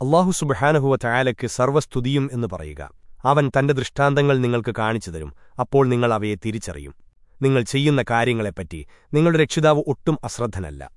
അള്ളാഹു സുബഹാനഹുവ ചായാലയ്ക്ക് സർവസ്തുതിയും എന്ന് പറയുക. അവൻ തന്റെ ദൃഷ്ടാന്തങ്ങൾ നിങ്ങൾക്ക് കാണിച്ചു തരും. അപ്പോൾ നിങ്ങൾ അവയെ തിരിച്ചറിയും. നിങ്ങൾ ചെയ്യുന്ന കാര്യങ്ങളെപ്പറ്റി നിങ്ങളുടെ രക്ഷിതാവ് ഒട്ടും അശ്രദ്ധനല്ല.